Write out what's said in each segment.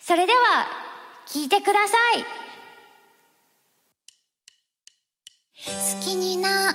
それでは聞いてください。きになっ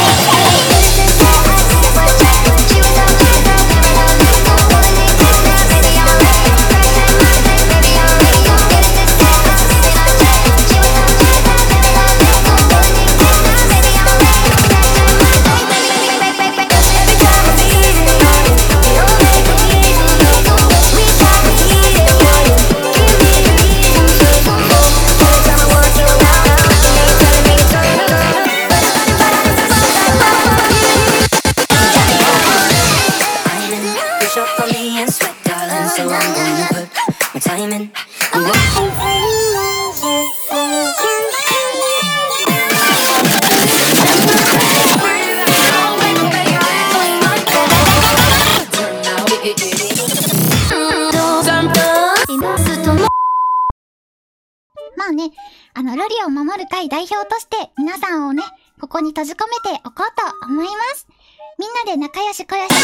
and まあね、あの、ロリを守る会代表として、皆さんをね、ここに閉じ込めておこうと思います。みんなで仲良し小屋しよ